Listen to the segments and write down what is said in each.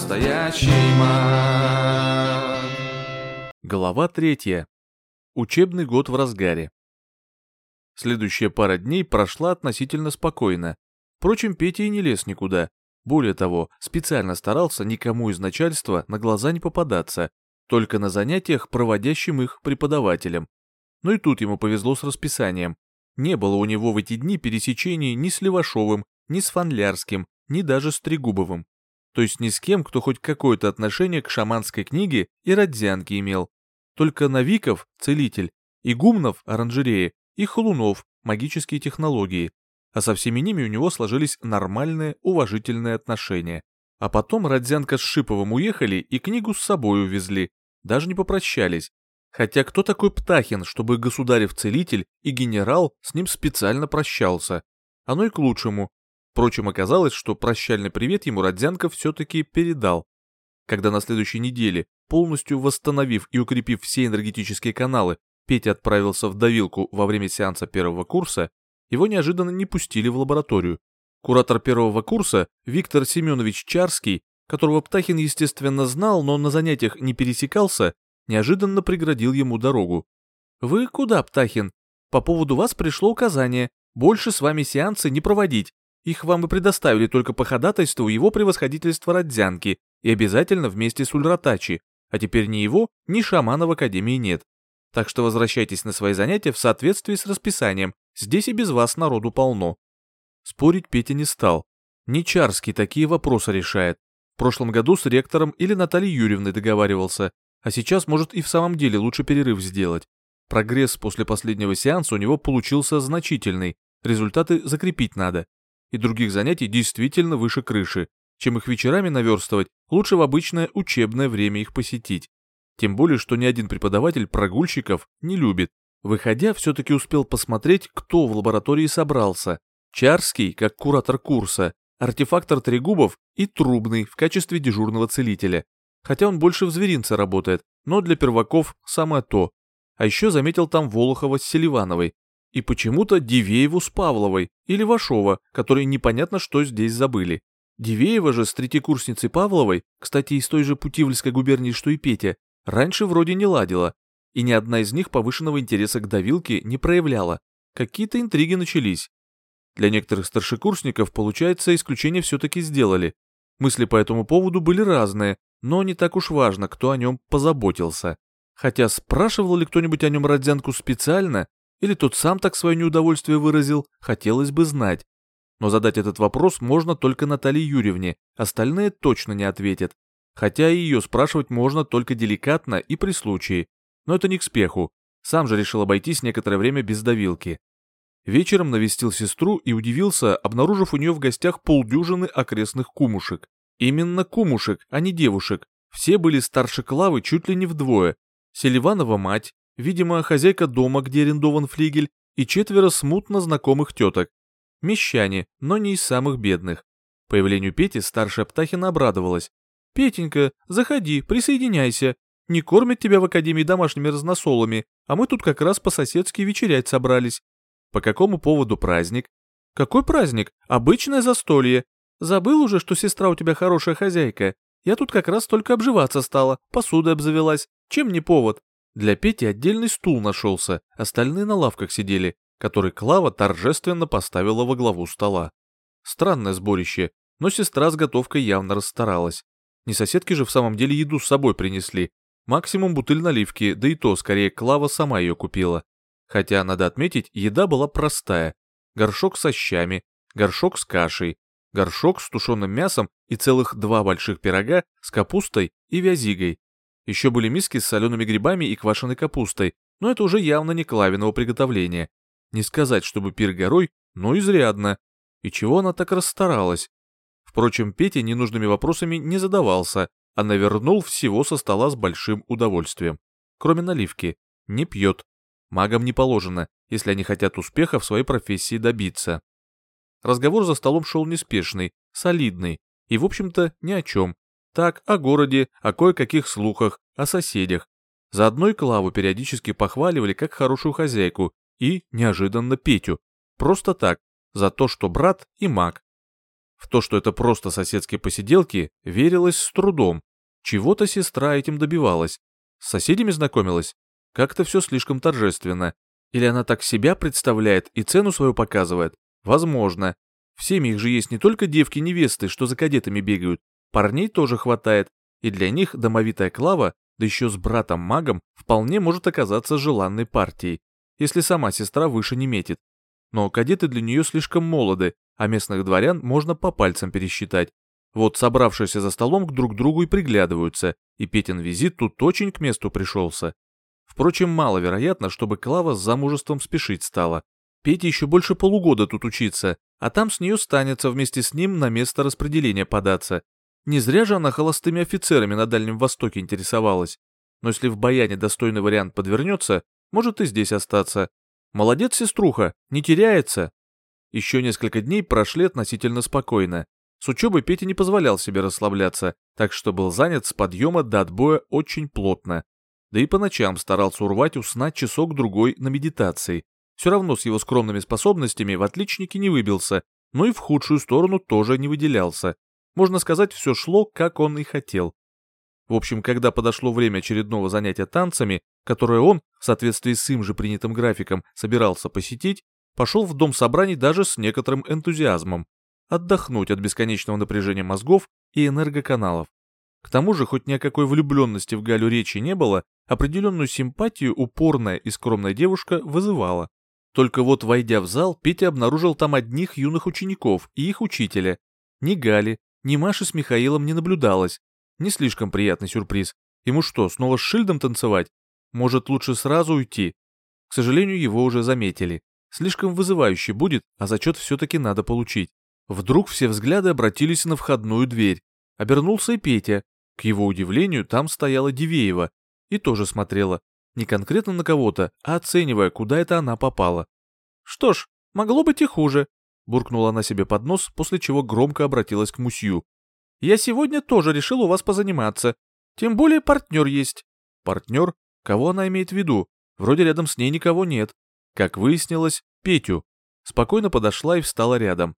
настоящий. Глава третья. Учебный год в разгаре. Следующая пара дней прошла относительно спокойно. Впрочем, Петя и не лез никуда. Более того, специально старался никому из начальства на глаза не попадаться, только на занятиях, проводящим их преподавателям. Но и тут ему повезло с расписанием. Не было у него в эти дни пересечений ни с Левашовым, ни с Фанлярским, ни даже с Трегубовым. То есть ни с кем, кто хоть какое-то отношение к шаманской книге и родзянке имел. Только Навиков, целитель, и Гумнов, оранжереи, и Холунов, магические технологии. А со всеми ними у него сложились нормальные, уважительные отношения. А потом Родзянка с Шиповым уехали и книгу с собой увезли, даже не попрощались. Хотя кто такой Птахин, чтобы государев-целитель и генерал с ним специально прощался? Оно и к лучшему. Впрочем, оказалось, что прощальный привет ему Родзянко все-таки передал. Когда на следующей неделе, полностью восстановив и укрепив все энергетические каналы, Петя отправился в давилку во время сеанса первого курса, его неожиданно не пустили в лабораторию. Куратор первого курса, Виктор Семенович Чарский, которого Птахин, естественно, знал, но на занятиях не пересекался, неожиданно преградил ему дорогу. «Вы куда, Птахин? По поводу вас пришло указание. Больше с вами сеансы не проводить. Их вам и предоставили только по ходатайству его превосходительства Родзянки и обязательно вместе с Ульратачи, а теперь ни его, ни шамана в Академии нет. Так что возвращайтесь на свои занятия в соответствии с расписанием, здесь и без вас народу полно». Спорить Петя не стал. Не Чарский такие вопросы решает. В прошлом году с ректором или Натальей Юрьевной договаривался, а сейчас может и в самом деле лучше перерыв сделать. Прогресс после последнего сеанса у него получился значительный, результаты закрепить надо. И других занятий действительно выше крыши. Чем их вечерами наверстывать, лучше в обычное учебное время их посетить. Тем более, что ни один преподаватель прогульщиков не любит. Выходя, все-таки успел посмотреть, кто в лаборатории собрался. Чарский, как куратор курса, артефактор Трегубов и Трубный в качестве дежурного целителя. Хотя он больше в зверинце работает, но для перваков самое то. А еще заметил там Волохова с Селивановой. И почему-то Дивееву с Павловой или Вашова, которые непонятно что здесь забыли. Дивеева же с третьекурсницей Павловой, кстати, из той же Путивльской губернии, что и Петя, раньше вроде не ладила. И ни одна из них повышенного интереса к давилке не проявляла. Какие-то интриги начались. Для некоторых старшекурсников, получается, исключение все-таки сделали. Мысли по этому поводу были разные, но не так уж важно, кто о нем позаботился. Хотя спрашивал ли кто-нибудь о нем Родзянку специально, или тот сам так свое неудовольствие выразил, хотелось бы знать. Но задать этот вопрос можно только Наталье Юрьевне, остальные точно не ответят. Хотя и ее спрашивать можно только деликатно и при случае. Но это не к спеху. Сам же решил обойтись некоторое время без давилки. Вечером навестил сестру и удивился, обнаружив у нее в гостях полдюжины окрестных кумушек. Именно кумушек, а не девушек. Все были старше Клавы чуть ли не вдвое. Селиванова мать, видимо, хозяйка дома, где арендован флигель, и четверо смутно знакомых теток. Мещане, но не из самых бедных. Появлению Пети старшая Птахина обрадовалась. «Петенька, заходи, присоединяйся. Не кормят тебя в академии домашними разносолами, а мы тут как раз по-соседски вечерять собрались. По какому поводу праздник? Какой праздник? Обычное застолье. Забыл уже, что сестра у тебя хорошая хозяйка? Я тут как раз только обживаться стала, посудой обзавелась. Чем не повод? Для Пети отдельный стул нашелся, остальные на лавках сидели, который Клава торжественно поставила во главу стола. Странное сборище, но сестра с готовкой явно расстаралась. Не соседки же в самом деле еду с собой принесли. Максимум бутыль наливки, да и то, скорее, Клава сама ее купила. Хотя, надо отметить, еда была простая. Горшок со щами, горшок с кашей, горшок с тушеным мясом и целых два больших пирога с капустой и вязигой. Еще были миски с солеными грибами и квашеной капустой, но это уже явно не клавиного приготовления. Не сказать, чтобы пир горой, но изрядно. И чего она так расстаралась? Впрочем, Петя ненужными вопросами не задавался, а навернул всего со стола с большим удовольствием. Кроме наливки. Не пьет. Магам не положено, если они хотят успеха в своей профессии добиться. Разговор за столом шел неспешный, солидный и, в общем-то, ни о чем. Так, о городе, о кое-каких слухах, о соседях. Заодно и Клаву периодически похваливали как хорошую хозяйку и, неожиданно, Петю. Просто так, за то, что брат и маг. В то, что это просто соседские посиделки, верилось с трудом. Чего-то сестра этим добивалась. С соседями знакомилась? Как-то все слишком торжественно. Или она так себя представляет и цену свою показывает? Возможно. В семьях же есть не только девки-невесты, что за кадетами бегают. Парней тоже хватает. И для них домовитая Клава, да еще с братом-магом, вполне может оказаться желанной партией, если сама сестра выше не метит. Но кадеты для нее слишком молоды, а местных дворян можно по пальцам пересчитать. Вот собравшиеся за столом к друг другу и приглядываются, и Петин визит тут очень к месту пришелся. Впрочем, маловероятно, чтобы Клава с замужеством спешить стала. Пете еще больше полугода тут учиться, а там с нее станется вместе с ним на место распределения податься. Не зря же она холостыми офицерами на Дальнем Востоке интересовалась. Но если в Баяне достойный вариант подвернется, может и здесь остаться. Молодец, сеструха, не теряется. Еще несколько дней прошли относительно спокойно. С учебой Петя не позволял себе расслабляться, так что был занят с подъема до отбоя очень плотно. Да и по ночам старался урвать уснать часок-другой на медитации. Все равно с его скромными способностями в отличнике не выбился, но и в худшую сторону тоже не выделялся. Можно сказать, все шло, как он и хотел. В общем, когда подошло время очередного занятия танцами, которое он, в соответствии с им же принятым графиком, собирался посетить, пошел в дом собраний даже с некоторым энтузиазмом отдохнуть от бесконечного напряжения мозгов и энергоканалов. К тому же, хоть ни о какой влюбленности в Галю речи не было, определенную симпатию упорная и скромная девушка вызывала. Только вот, войдя в зал, Петя обнаружил там одних юных учеников и их учителя. Ни Гали, ни Маши с Михаилом не наблюдалось. Не слишком приятный сюрприз. Ему что, снова с Шильдом танцевать? Может, лучше сразу уйти? К сожалению, его уже заметили. Слишком вызывающе будет, а зачет все-таки надо получить. Вдруг все взгляды обратились на входную дверь. Обернулся и Петя. К его удивлению, там стояла Дивеева. И тоже смотрела. Не конкретно на кого-то, а оценивая, куда это она попала. «Что ж, могло быть и хуже», — буркнула она себе под нос, после чего громко обратилась к Мусью. «Я сегодня тоже решил у вас позаниматься. Тем более партнер есть». «Партнер? Кого она имеет в виду? Вроде рядом с ней никого нет». Как выяснилось, Петю. Спокойно подошла и встала рядом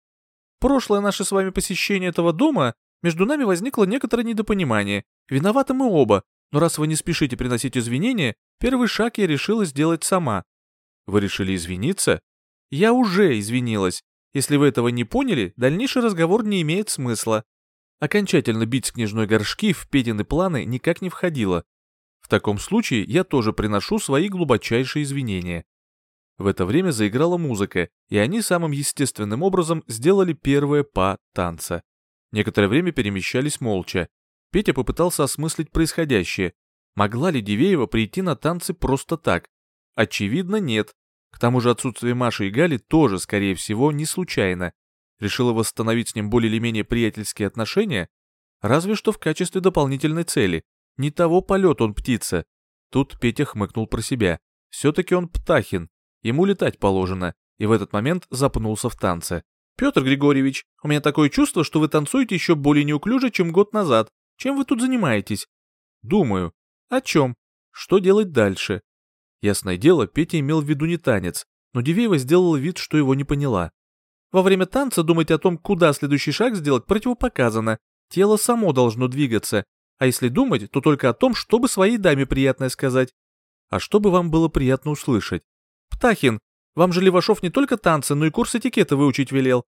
прошлое наше с вами посещение этого дома, между нами возникло некоторое недопонимание. Виноваты мы оба, но раз вы не спешите приносить извинения, первый шаг я решила сделать сама. Вы решили извиниться? Я уже извинилась. Если вы этого не поняли, дальнейший разговор не имеет смысла. Окончательно бить княжной горшки в Петины планы никак не входило. В таком случае я тоже приношу свои глубочайшие извинения. В это время заиграла музыка, и они самым естественным образом сделали первое па танца. Некоторое время перемещались молча. Петя попытался осмыслить происходящее. Могла ли Дивеева прийти на танцы просто так? Очевидно, нет. К тому же отсутствие Маши и Гали тоже, скорее всего, не случайно. Решила восстановить с ним более или менее приятельские отношения? Разве что в качестве дополнительной цели. Не того полет он птица. Тут Петя хмыкнул про себя. Все-таки он птахин, Ему летать положено, и в этот момент запнулся в танце. «Петр Григорьевич, у меня такое чувство, что вы танцуете еще более неуклюже, чем год назад. Чем вы тут занимаетесь?» «Думаю. О чем? Что делать дальше?» Ясное дело, Петя имел в виду не танец, но Дивеева сделала вид, что его не поняла. Во время танца думать о том, куда следующий шаг сделать, противопоказано. Тело само должно двигаться. А если думать, то только о том, чтобы своей даме приятное сказать. А чтобы вам было приятно услышать. Птахин, вам же Левашов не только танцы, но и курс этикета выучить велел.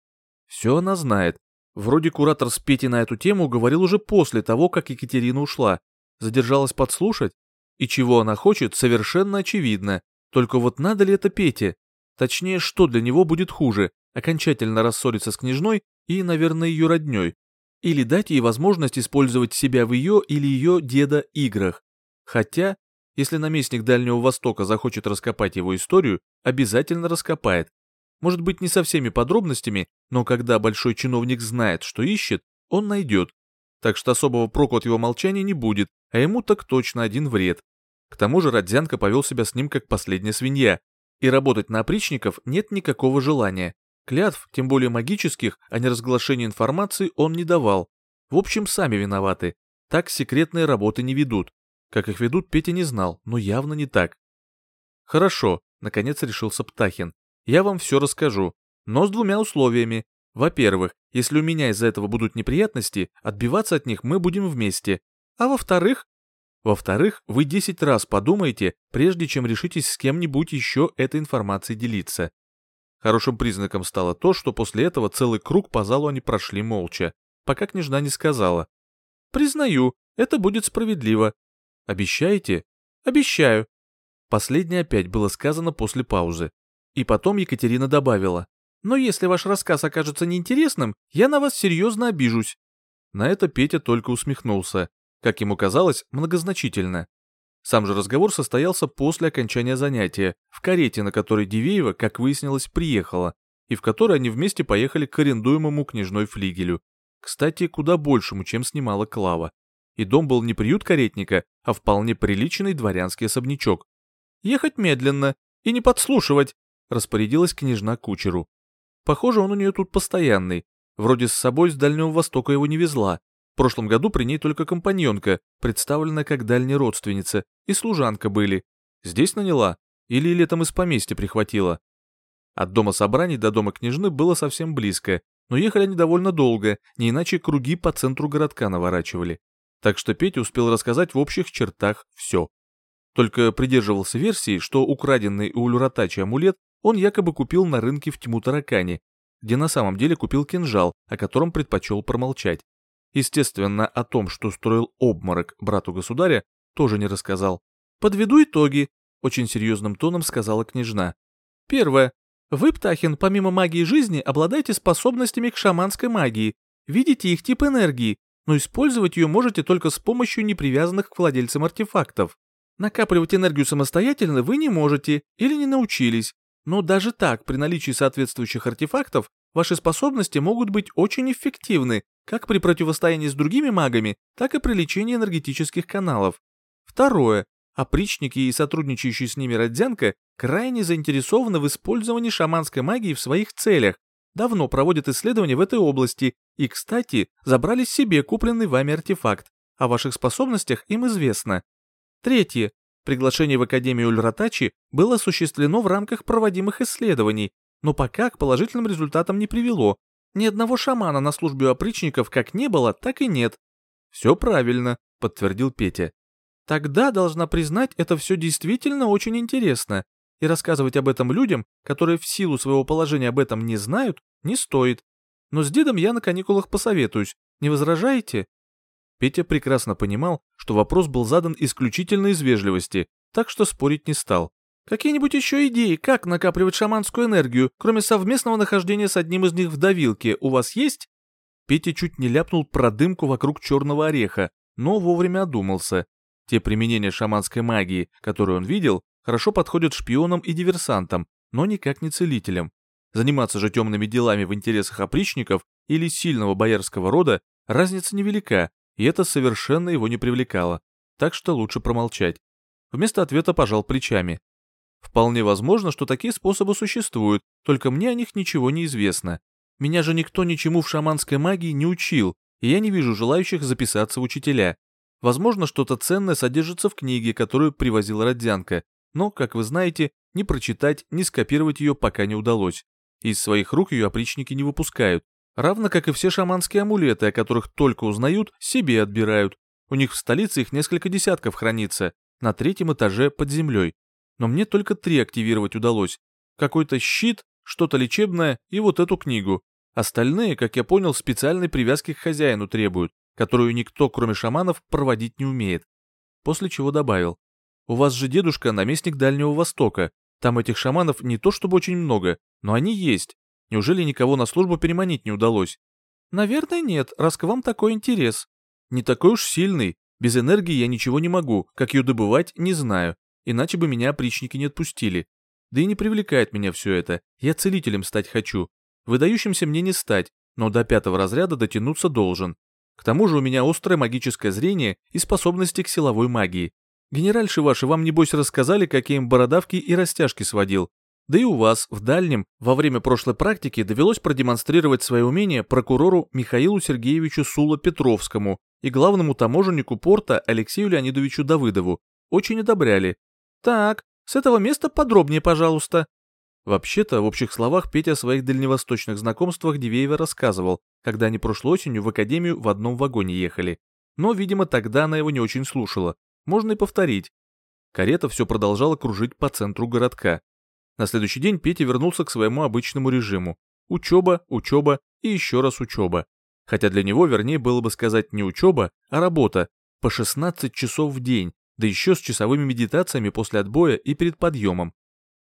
Все она знает. Вроде куратор с Петей на эту тему говорил уже после того, как Екатерина ушла. Задержалась подслушать? И чего она хочет, совершенно очевидно. Только вот надо ли это Пете? Точнее, что для него будет хуже? Окончательно рассориться с княжной и, наверное, ее родней. Или дать ей возможность использовать себя в ее или ее деда играх. Хотя, если наместник Дальнего Востока захочет раскопать его историю, обязательно раскопает. Может быть, не со всеми подробностями, но когда большой чиновник знает, что ищет, он найдет. Так что особого проку от его молчания не будет, а ему так точно один вред. К тому же Родзянко повел себя с ним как последняя свинья, и работать на опричников нет никакого желания. Клятв, тем более магических, а не разглашения информации он не давал. В общем, сами виноваты. Так секретные работы не ведут. Как их ведут, Петя не знал, но явно не так. «Хорошо», — наконец решился Птахин. «Я вам все расскажу, но с двумя условиями. Во-первых, если у меня из-за этого будут неприятности, отбиваться от них мы будем вместе. А во-вторых, во-вторых, вы 10 раз подумайте, прежде чем решитесь с кем-нибудь еще этой информацией делиться. Хорошим признаком стало то, что после этого целый круг по залу они прошли молча, пока княжна не сказала. «Признаю, это будет справедливо. Обещаете?» «Обещаю». Последнее опять было сказано после паузы. И потом Екатерина добавила. «Но если ваш рассказ окажется неинтересным, я на вас серьезно обижусь». На это Петя только усмехнулся как ему казалось, многозначительно. Сам же разговор состоялся после окончания занятия, в карете, на которой Дивеева, как выяснилось, приехала, и в которой они вместе поехали к арендуемому княжной флигелю. Кстати, куда большему, чем снимала Клава. И дом был не приют каретника, а вполне приличный дворянский особнячок. «Ехать медленно и не подслушивать», — распорядилась княжна кучеру. Похоже, он у нее тут постоянный. Вроде с собой с Дальнего Востока его не везла, прошлом году при ней только компаньонка, представленная как дальняя родственница, и служанка были. Здесь наняла? Или летом из поместья прихватила? От дома собраний до дома княжны было совсем близко, но ехали они довольно долго, не иначе круги по центру городка наворачивали. Так что Петя успел рассказать в общих чертах все. Только придерживался версии, что украденный у Люратачи амулет он якобы купил на рынке в Тьму Таракане, где на самом деле купил кинжал, о котором предпочел промолчать. Естественно, о том, что строил обморок брату государя, тоже не рассказал. «Подведу итоги», — очень серьезным тоном сказала княжна. «Первое. Вы, Птахин, помимо магии жизни, обладаете способностями к шаманской магии. Видите их тип энергии, но использовать ее можете только с помощью непривязанных к владельцам артефактов. Накапливать энергию самостоятельно вы не можете или не научились. Но даже так, при наличии соответствующих артефактов, ваши способности могут быть очень эффективны как при противостоянии с другими магами, так и при лечении энергетических каналов. Второе. Опричники и сотрудничающие с ними Родзянка крайне заинтересованы в использовании шаманской магии в своих целях, давно проводят исследования в этой области и, кстати, забрали себе купленный вами артефакт. О ваших способностях им известно. Третье. Приглашение в Академию Ульратачи было осуществлено в рамках проводимых исследований, но пока к положительным результатам не привело, ни одного шамана на службе опричников как не было, так и нет. Все правильно, подтвердил Петя. Тогда, должна признать, это все действительно очень интересно. И рассказывать об этом людям, которые в силу своего положения об этом не знают, не стоит. Но с дедом я на каникулах посоветуюсь. Не возражаете? Петя прекрасно понимал, что вопрос был задан исключительно из вежливости, так что спорить не стал. Какие-нибудь еще идеи, как накапливать шаманскую энергию, кроме совместного нахождения с одним из них в давилке, у вас есть? Петя чуть не ляпнул про дымку вокруг черного ореха, но вовремя одумался. Те применения шаманской магии, которые он видел, хорошо подходят шпионам и диверсантам, но никак не целителям. Заниматься же темными делами в интересах опричников или сильного боярского рода разница невелика, и это совершенно его не привлекало, так что лучше промолчать. Вместо ответа пожал плечами. Вполне возможно, что такие способы существуют, только мне о них ничего не известно. Меня же никто ничему в шаманской магии не учил, и я не вижу желающих записаться в учителя. Возможно, что-то ценное содержится в книге, которую привозила Родзянка, но, как вы знаете, ни прочитать, ни скопировать ее пока не удалось. Из своих рук ее опричники не выпускают, равно как и все шаманские амулеты, о которых только узнают, себе отбирают. У них в столице их несколько десятков хранится, на третьем этаже под землей но мне только три активировать удалось. Какой-то щит, что-то лечебное и вот эту книгу. Остальные, как я понял, специальной привязки к хозяину требуют, которую никто, кроме шаманов, проводить не умеет. После чего добавил. У вас же дедушка наместник Дальнего Востока. Там этих шаманов не то чтобы очень много, но они есть. Неужели никого на службу переманить не удалось? Наверное, нет, раз к вам такой интерес. Не такой уж сильный. Без энергии я ничего не могу, как ее добывать, не знаю иначе бы меня опричники не отпустили. Да и не привлекает меня все это, я целителем стать хочу. Выдающимся мне не стать, но до пятого разряда дотянуться должен. К тому же у меня острое магическое зрение и способности к силовой магии. Генеральши ваши вам небось рассказали, какие им бородавки и растяжки сводил. Да и у вас, в дальнем, во время прошлой практики довелось продемонстрировать свое умение прокурору Михаилу Сергеевичу Сула-Петровскому и главному таможеннику порта Алексею Леонидовичу Давыдову. Очень одобряли, «Так, с этого места подробнее, пожалуйста». Вообще-то, в общих словах, Петя о своих дальневосточных знакомствах Дивеева рассказывал, когда они прошлой осенью в академию в одном вагоне ехали. Но, видимо, тогда она его не очень слушала. Можно и повторить. Карета все продолжала кружить по центру городка. На следующий день Петя вернулся к своему обычному режиму. Учеба, учеба и еще раз учеба. Хотя для него, вернее, было бы сказать не учеба, а работа. По 16 часов в день, да еще с часовыми медитациями после отбоя и перед подъемом.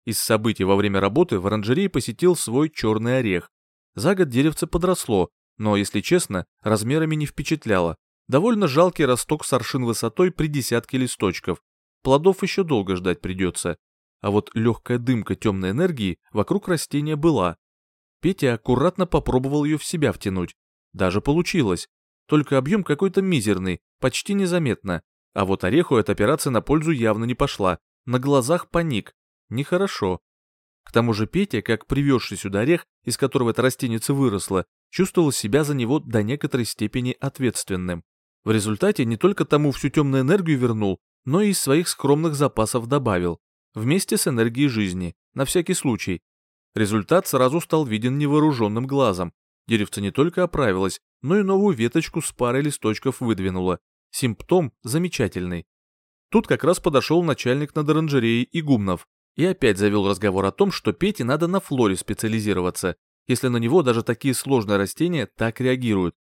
Из событий во время работы в оранжерее посетил свой черный орех. За год деревце подросло, но, если честно, размерами не впечатляло. Довольно жалкий росток с аршин высотой при десятке листочков. Плодов еще долго ждать придется. А вот легкая дымка темной энергии вокруг растения была. Петя аккуратно попробовал ее в себя втянуть. Даже получилось. Только объем какой-то мизерный, почти незаметно. А вот ореху эта операция на пользу явно не пошла. На глазах паник. Нехорошо. К тому же Петя, как привезший сюда орех, из которого эта растеница выросла, чувствовал себя за него до некоторой степени ответственным. В результате не только тому всю темную энергию вернул, но и из своих скромных запасов добавил, вместе с энергией жизни, на всякий случай. Результат сразу стал виден невооруженным глазом. Деревце не только оправилось, но и новую веточку с парой листочков выдвинуло. Симптом замечательный. Тут как раз подошел начальник над оранжереей Игумнов и опять завел разговор о том, что Пете надо на флоре специализироваться, если на него даже такие сложные растения так реагируют.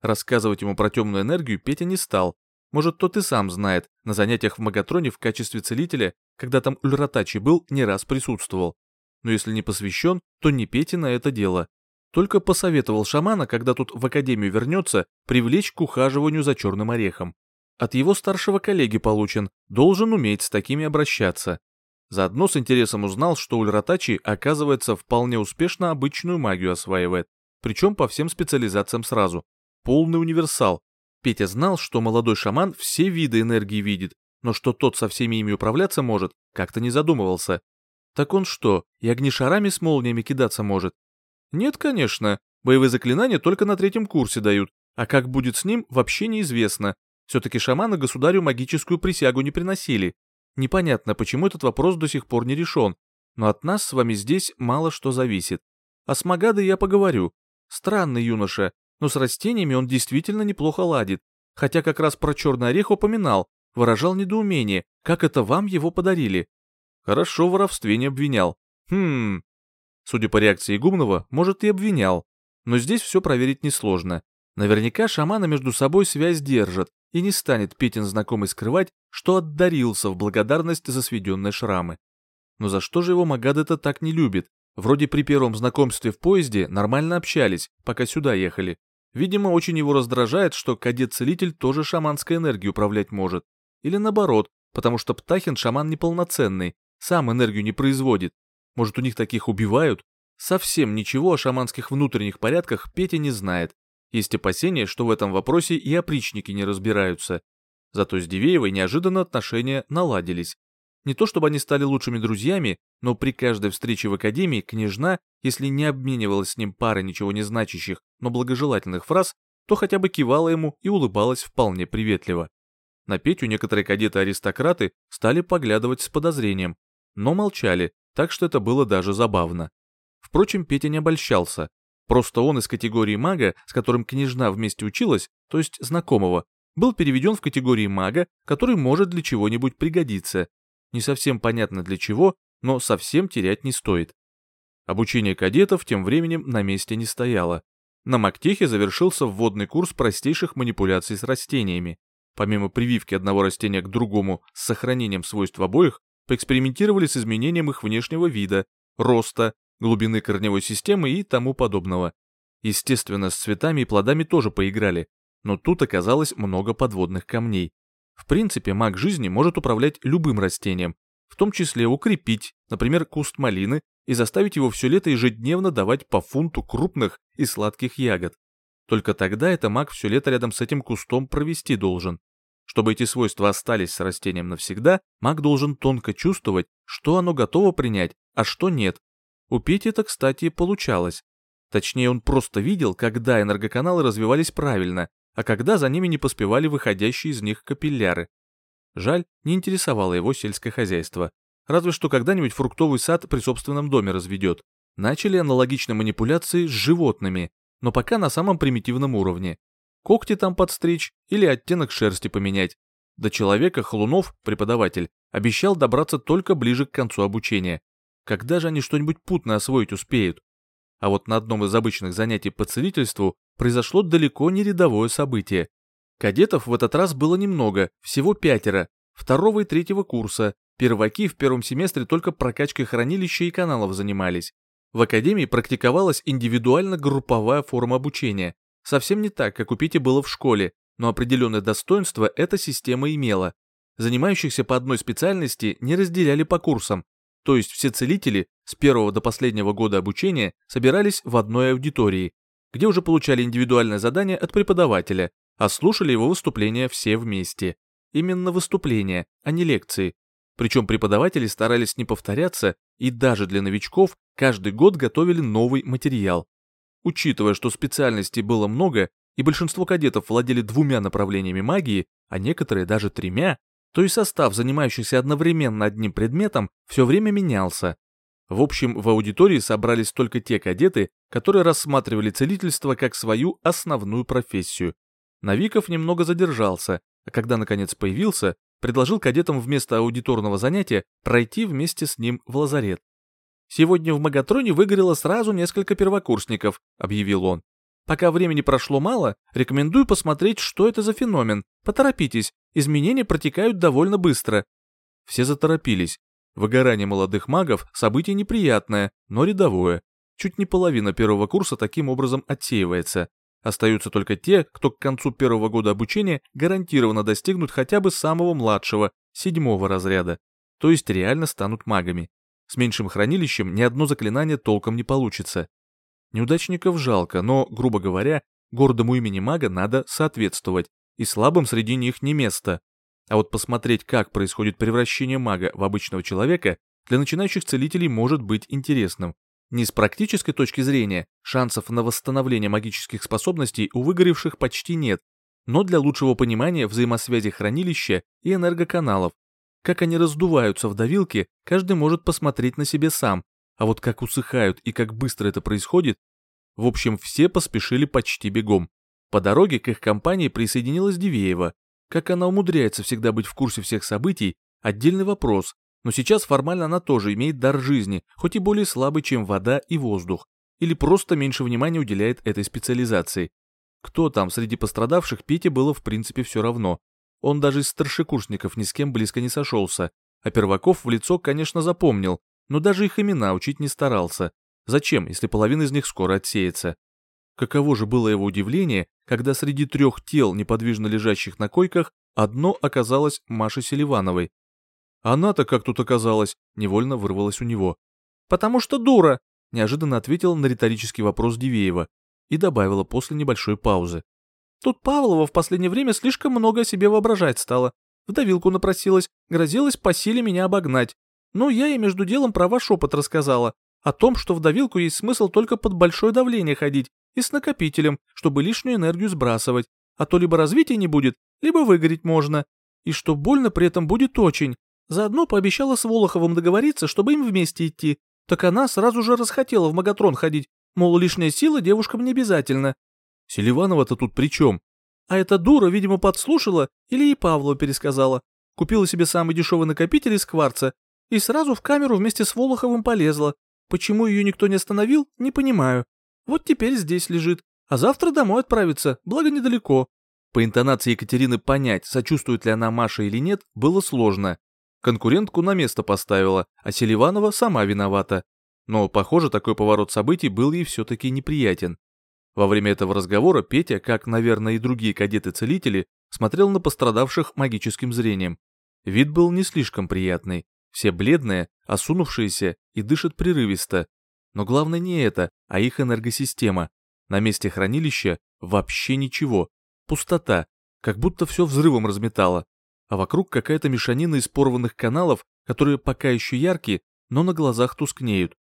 Рассказывать ему про темную энергию Петя не стал. Может, тот и сам знает, на занятиях в Магатроне в качестве целителя, когда там Ульратачи был, не раз присутствовал. Но если не посвящен, то не Пете на это дело. Только посоветовал шамана, когда тут в академию вернется, привлечь к ухаживанию за черным орехом. От его старшего коллеги получен, должен уметь с такими обращаться. Заодно с интересом узнал, что Ульратачи, оказывается, вполне успешно обычную магию осваивает, причем по всем специализациям сразу. Полный универсал. Петя знал, что молодой шаман все виды энергии видит, но что тот со всеми ими управляться может, как-то не задумывался. Так он что, и огнешарами с молниями кидаться может? Нет, конечно, боевые заклинания только на третьем курсе дают, а как будет с ним, вообще неизвестно. Все-таки шаманы государю магическую присягу не приносили, Непонятно, почему этот вопрос до сих пор не решен, но от нас с вами здесь мало что зависит. А с Магадой я поговорю. Странный юноша, но с растениями он действительно неплохо ладит. Хотя как раз про черный орех упоминал, выражал недоумение, как это вам его подарили. Хорошо воровстве не обвинял. Хм. Судя по реакции Гумнова, может и обвинял. Но здесь все проверить несложно. Наверняка шаманы между собой связь держат, и не станет Петин знакомый скрывать, что отдарился в благодарность за сведенные шрамы. Но за что же его Магада-то так не любит? Вроде при первом знакомстве в поезде нормально общались, пока сюда ехали. Видимо, очень его раздражает, что кадет-целитель тоже шаманской энергией управлять может. Или наоборот, потому что Птахин шаман неполноценный, сам энергию не производит. Может, у них таких убивают? Совсем ничего о шаманских внутренних порядках Петя не знает. Есть опасения, что в этом вопросе и опричники не разбираются. Зато с Дивеевой неожиданно отношения наладились. Не то чтобы они стали лучшими друзьями, но при каждой встрече в академии княжна, если не обменивалась с ним парой ничего не значащих, но благожелательных фраз, то хотя бы кивала ему и улыбалась вполне приветливо. На Петю некоторые кадеты-аристократы стали поглядывать с подозрением, но молчали, так что это было даже забавно. Впрочем, Петя не обольщался. Просто он из категории мага, с которым княжна вместе училась, то есть знакомого, был переведен в категории мага, который может для чего-нибудь пригодиться. Не совсем понятно для чего, но совсем терять не стоит. Обучение кадетов тем временем на месте не стояло. На Мактехе завершился вводный курс простейших манипуляций с растениями. Помимо прививки одного растения к другому с сохранением свойств обоих, поэкспериментировали с изменением их внешнего вида, роста, глубины корневой системы и тому подобного. Естественно, с цветами и плодами тоже поиграли, но тут оказалось много подводных камней. В принципе, маг жизни может управлять любым растением, в том числе укрепить, например, куст малины и заставить его все лето ежедневно давать по фунту крупных и сладких ягод. Только тогда это маг все лето рядом с этим кустом провести должен. Чтобы эти свойства остались с растением навсегда, маг должен тонко чувствовать, что оно готово принять, а что нет, у Пети это, кстати, получалось. Точнее, он просто видел, когда энергоканалы развивались правильно, а когда за ними не поспевали выходящие из них капилляры. Жаль, не интересовало его сельское хозяйство. разве что когда-нибудь фруктовый сад при собственном доме разведет. Начали аналогичные манипуляции с животными, но пока на самом примитивном уровне. Когти там подстричь или оттенок шерсти поменять. До человека Хлунов, преподаватель, обещал добраться только ближе к концу обучения. Когда же они что-нибудь путно освоить успеют? А вот на одном из обычных занятий по целительству произошло далеко не рядовое событие. Кадетов в этот раз было немного, всего пятеро, второго и третьего курса. Перваки в первом семестре только прокачкой хранилища и каналов занимались. В академии практиковалась индивидуально-групповая форма обучения. Совсем не так, как у Пити было в школе, но определенное достоинство эта система имела. Занимающихся по одной специальности не разделяли по курсам, то есть все целители с первого до последнего года обучения собирались в одной аудитории, где уже получали индивидуальное задание от преподавателя, а слушали его выступления все вместе. Именно выступления, а не лекции. Причем преподаватели старались не повторяться и даже для новичков каждый год готовили новый материал. Учитывая, что специальностей было много и большинство кадетов владели двумя направлениями магии, а некоторые даже тремя, то и состав, занимающийся одновременно одним предметом, все время менялся. В общем, в аудитории собрались только те кадеты, которые рассматривали целительство как свою основную профессию. Навиков немного задержался, а когда наконец появился, предложил кадетам вместо аудиторного занятия пройти вместе с ним в лазарет. «Сегодня в Магатроне выгорело сразу несколько первокурсников», — объявил он. Пока времени прошло мало, рекомендую посмотреть, что это за феномен. Поторопитесь, изменения протекают довольно быстро. Все заторопились. Выгорание молодых магов – событие неприятное, но рядовое. Чуть не половина первого курса таким образом отсеивается. Остаются только те, кто к концу первого года обучения гарантированно достигнут хотя бы самого младшего, седьмого разряда. То есть реально станут магами. С меньшим хранилищем ни одно заклинание толком не получится. Неудачников жалко, но, грубо говоря, гордому имени мага надо соответствовать, и слабым среди них не место. А вот посмотреть, как происходит превращение мага в обычного человека, для начинающих целителей может быть интересным. Не с практической точки зрения, шансов на восстановление магических способностей у выгоревших почти нет, но для лучшего понимания взаимосвязи хранилища и энергоканалов. Как они раздуваются в давилке, каждый может посмотреть на себе сам, а вот как усыхают и как быстро это происходит, в общем, все поспешили почти бегом. По дороге к их компании присоединилась Дивеева. Как она умудряется всегда быть в курсе всех событий, отдельный вопрос, но сейчас формально она тоже имеет дар жизни, хоть и более слабый, чем вода и воздух, или просто меньше внимания уделяет этой специализации. Кто там среди пострадавших, Пете было в принципе все равно. Он даже из старшекурсников ни с кем близко не сошелся, а перваков в лицо, конечно, запомнил, но даже их имена учить не старался. Зачем, если половина из них скоро отсеется? Каково же было его удивление, когда среди трех тел, неподвижно лежащих на койках, одно оказалось Машей Селивановой. Она-то как тут оказалась, невольно вырвалась у него. «Потому что дура!» – неожиданно ответила на риторический вопрос Дивеева и добавила после небольшой паузы. «Тут Павлова в последнее время слишком много о себе воображать стала. В давилку напросилась, грозилась по силе меня обогнать. Ну, я ей между делом про ваш опыт рассказала, о том, что в давилку есть смысл только под большое давление ходить и с накопителем, чтобы лишнюю энергию сбрасывать, а то либо развития не будет, либо выгореть можно, и что больно при этом будет очень. Заодно пообещала с Волоховым договориться, чтобы им вместе идти, так она сразу же расхотела в Магатрон ходить, мол, лишняя сила девушкам не обязательно. Селиванова-то тут при чем? А эта дура, видимо, подслушала или и Павлова пересказала. Купила себе самый дешевый накопитель из кварца и сразу в камеру вместе с Волоховым полезла. Почему ее никто не остановил, не понимаю. Вот теперь здесь лежит, а завтра домой отправится, благо недалеко. По интонации Екатерины понять, сочувствует ли она Маше или нет, было сложно. Конкурентку на место поставила, а Селиванова сама виновата. Но, похоже, такой поворот событий был ей все-таки неприятен. Во время этого разговора Петя, как, наверное, и другие кадеты-целители, смотрел на пострадавших магическим зрением. Вид был не слишком приятный. Все бледные, осунувшиеся и дышат прерывисто. Но главное не это, а их энергосистема. На месте хранилища вообще ничего. Пустота, как будто все взрывом разметало. А вокруг какая-то мешанина из порванных каналов, которые пока еще яркие, но на глазах тускнеют.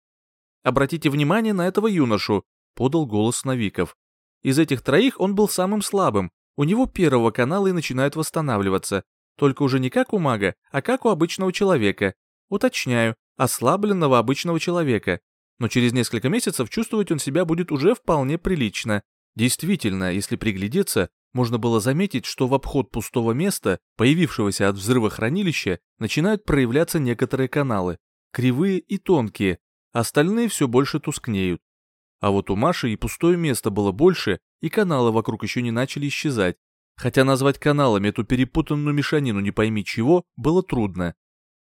«Обратите внимание на этого юношу», — подал голос Новиков. «Из этих троих он был самым слабым. У него первого канала и начинают восстанавливаться. Только уже не как у мага, а как у обычного человека. Уточняю, ослабленного обычного человека. Но через несколько месяцев чувствовать он себя будет уже вполне прилично. Действительно, если приглядеться, можно было заметить, что в обход пустого места, появившегося от взрыва хранилища, начинают проявляться некоторые каналы, кривые и тонкие, остальные все больше тускнеют. А вот у Маши и пустое место было больше, и каналы вокруг еще не начали исчезать. Хотя назвать каналами эту перепутанную мешанину не пойми чего было трудно.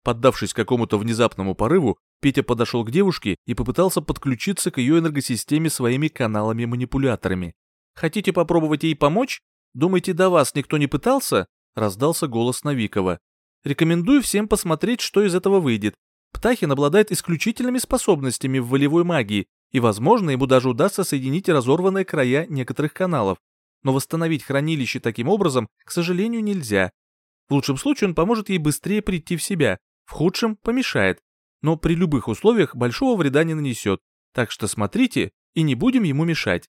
Поддавшись какому-то внезапному порыву, Петя подошел к девушке и попытался подключиться к ее энергосистеме своими каналами-манипуляторами. «Хотите попробовать ей помочь? Думаете, до вас никто не пытался?» — раздался голос Новикова. «Рекомендую всем посмотреть, что из этого выйдет. Птахин обладает исключительными способностями в волевой магии, и, возможно, ему даже удастся соединить разорванные края некоторых каналов. Но восстановить хранилище таким образом, к сожалению, нельзя. В лучшем случае он поможет ей быстрее прийти в себя, в худшем помешает. Но при любых условиях большого вреда не нанесет, так что смотрите и не будем ему мешать.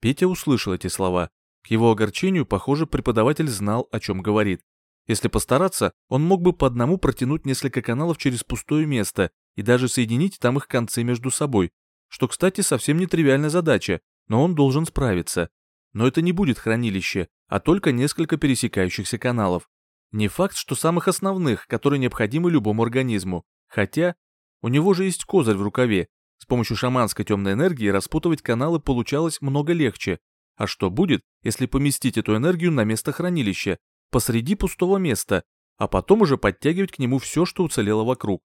Петя услышал эти слова. К его огорчению, похоже, преподаватель знал, о чем говорит. Если постараться, он мог бы по одному протянуть несколько каналов через пустое место и даже соединить там их концы между собой, что, кстати, совсем не тривиальная задача, но он должен справиться. Но это не будет хранилище, а только несколько пересекающихся каналов. Не факт, что самых основных, которые необходимы любому организму. Хотя, у него же есть козырь в рукаве. С помощью шаманской темной энергии распутывать каналы получалось много легче. А что будет, если поместить эту энергию на место хранилища, посреди пустого места, а потом уже подтягивать к нему все, что уцелело вокруг?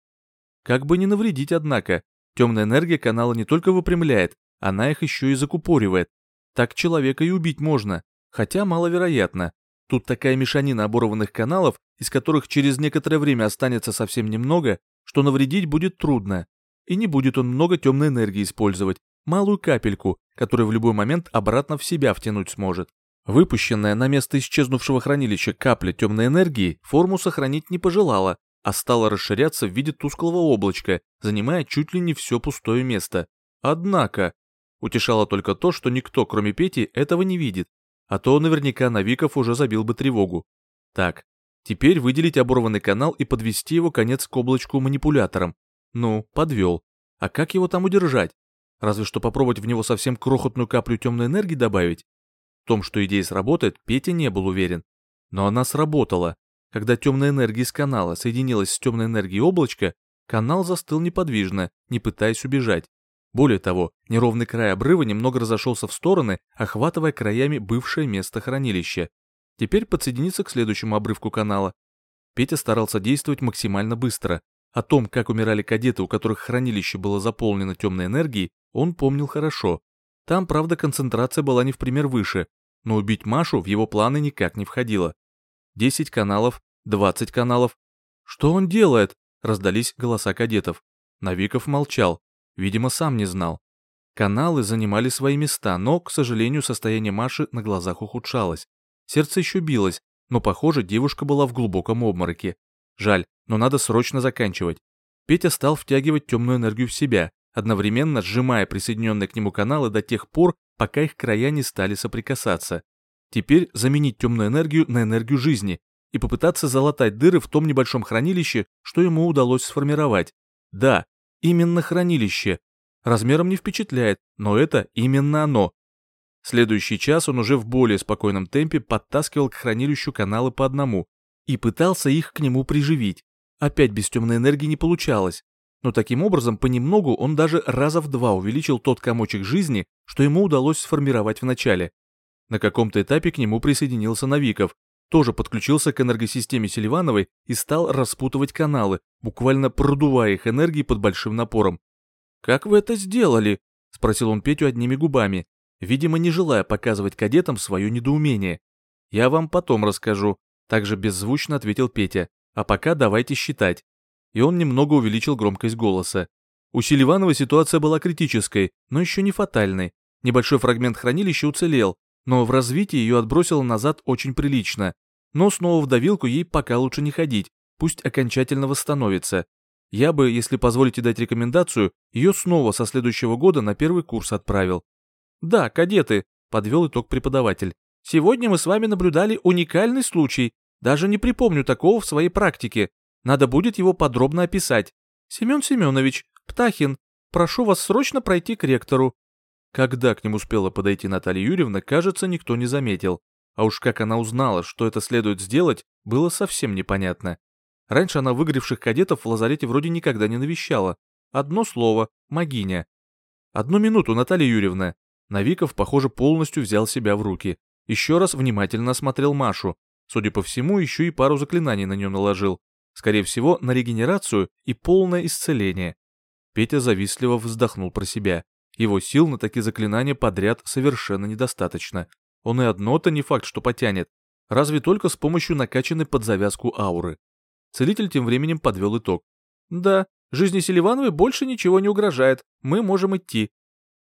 Как бы не навредить, однако, Темная энергия канала не только выпрямляет, она их еще и закупоривает. Так человека и убить можно, хотя маловероятно. Тут такая мешанина оборванных каналов, из которых через некоторое время останется совсем немного, что навредить будет трудно. И не будет он много темной энергии использовать, малую капельку, которая в любой момент обратно в себя втянуть сможет. Выпущенная на место исчезнувшего хранилища капля темной энергии форму сохранить не пожелала, а стала расширяться в виде тусклого облачка, занимая чуть ли не все пустое место. Однако, утешало только то, что никто, кроме Пети, этого не видит, а то наверняка Новиков уже забил бы тревогу. Так, теперь выделить оборванный канал и подвести его конец к облачку манипулятором. Ну, подвел. А как его там удержать? Разве что попробовать в него совсем крохотную каплю темной энергии добавить? В том, что идея сработает, Петя не был уверен. Но она сработала. Когда темная энергия из канала соединилась с темной энергией облачка, канал застыл неподвижно, не пытаясь убежать. Более того, неровный край обрыва немного разошелся в стороны, охватывая краями бывшее место хранилища. Теперь подсоединиться к следующему обрывку канала. Петя старался действовать максимально быстро. О том, как умирали кадеты, у которых хранилище было заполнено темной энергией, он помнил хорошо. Там, правда, концентрация была не в пример выше, но убить Машу в его планы никак не входило. 10 каналов, 20 каналов. Что он делает? Раздались голоса кадетов. Навиков молчал, видимо, сам не знал. Каналы занимали свои места, но, к сожалению, состояние Маши на глазах ухудшалось. Сердце еще билось, но, похоже, девушка была в глубоком обмороке. Жаль, но надо срочно заканчивать. Петя стал втягивать темную энергию в себя, одновременно сжимая присоединенные к нему каналы до тех пор, пока их края не стали соприкасаться. Теперь заменить темную энергию на энергию жизни и попытаться залатать дыры в том небольшом хранилище, что ему удалось сформировать. Да, именно хранилище. Размером не впечатляет, но это именно оно. Следующий час он уже в более спокойном темпе подтаскивал к хранилищу каналы по одному и пытался их к нему приживить. Опять без темной энергии не получалось. Но таким образом понемногу он даже раза в два увеличил тот комочек жизни, что ему удалось сформировать в начале. На каком-то этапе к нему присоединился Новиков, тоже подключился к энергосистеме Селивановой и стал распутывать каналы, буквально продувая их энергией под большим напором. «Как вы это сделали?» – спросил он Петю одними губами, видимо, не желая показывать кадетам свое недоумение. «Я вам потом расскажу», – также беззвучно ответил Петя, «а пока давайте считать». И он немного увеличил громкость голоса. У Селивановой ситуация была критической, но еще не фатальной. Небольшой фрагмент хранилища уцелел, но в развитии ее отбросило назад очень прилично. Но снова в давилку ей пока лучше не ходить, пусть окончательно восстановится. Я бы, если позволите дать рекомендацию, ее снова со следующего года на первый курс отправил. Да, кадеты, подвел итог преподаватель. Сегодня мы с вами наблюдали уникальный случай. Даже не припомню такого в своей практике. Надо будет его подробно описать. Семен Семенович, Птахин, прошу вас срочно пройти к ректору». Когда к нему успела подойти Наталья Юрьевна, кажется, никто не заметил. А уж как она узнала, что это следует сделать, было совсем непонятно. Раньше она выгоревших кадетов в лазарете вроде никогда не навещала. Одно слово — могиня. Одну минуту, Наталья Юрьевна. Навиков, похоже, полностью взял себя в руки. Еще раз внимательно осмотрел Машу. Судя по всему, еще и пару заклинаний на нее наложил. Скорее всего, на регенерацию и полное исцеление. Петя завистливо вздохнул про себя. Его сил на такие заклинания подряд совершенно недостаточно. Он и одно-то не факт, что потянет. Разве только с помощью накачанной под завязку ауры. Целитель тем временем подвел итог. «Да, жизни Селивановой больше ничего не угрожает. Мы можем идти.